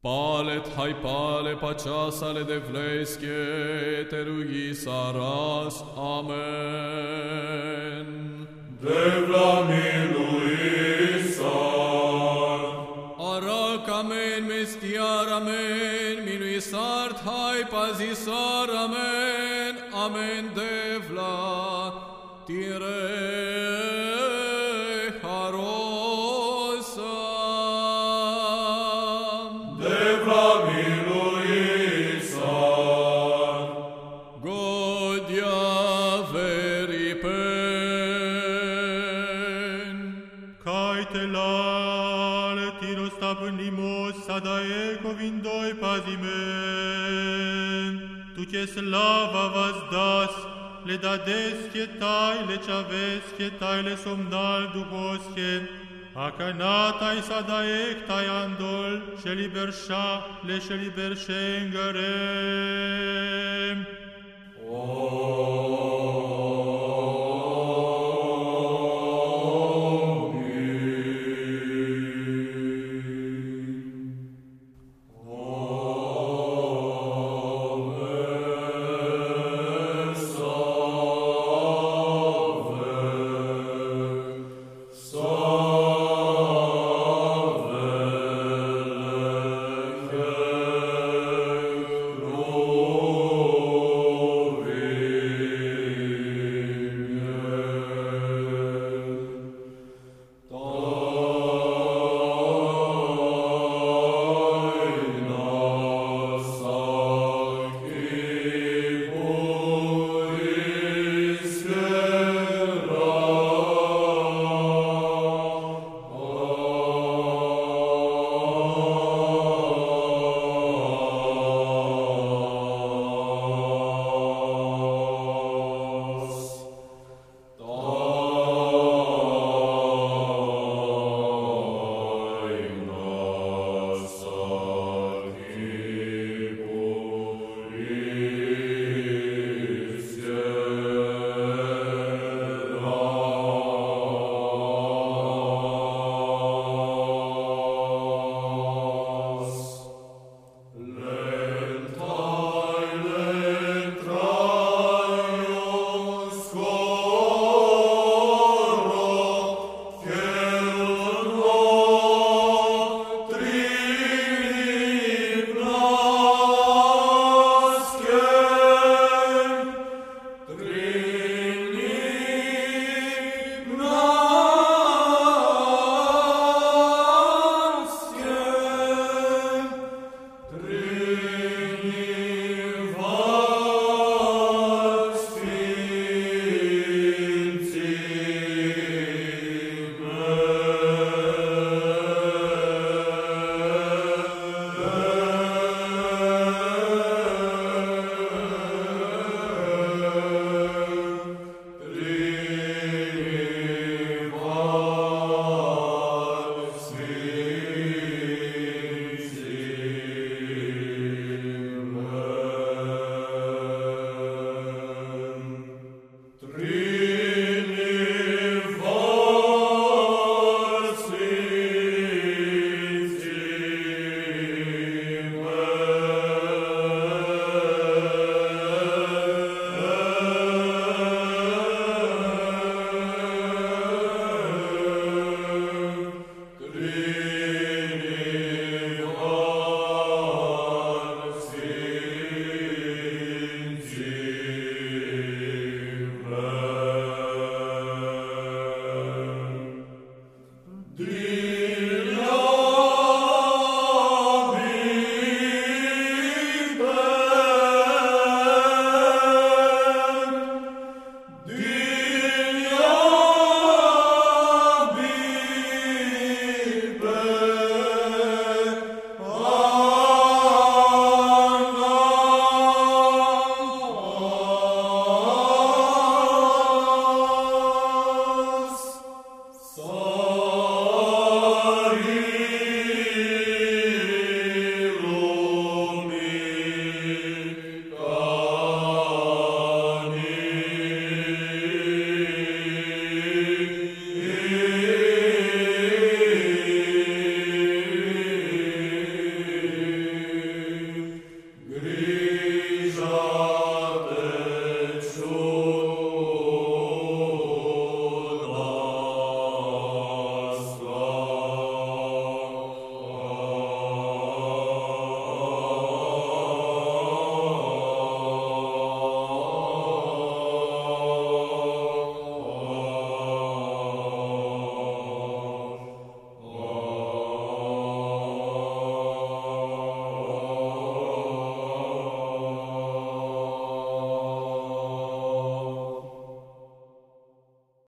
Palet hai pale paceasale de vleske terui saras. Amen. De vlamiluisar. Arak amen, mestiar amen, minuisart hai pazisar amen, amen devla, tire harosam. Caetelale tiro stăpânimos sadaeco vindoi pazimen. Tu ce slava vas das, le dadesche tai, le chavesche tai, le somnal duhosche, Acanatai sadaec tai andol, și liberșa, le și liberșe îngărem. Amen.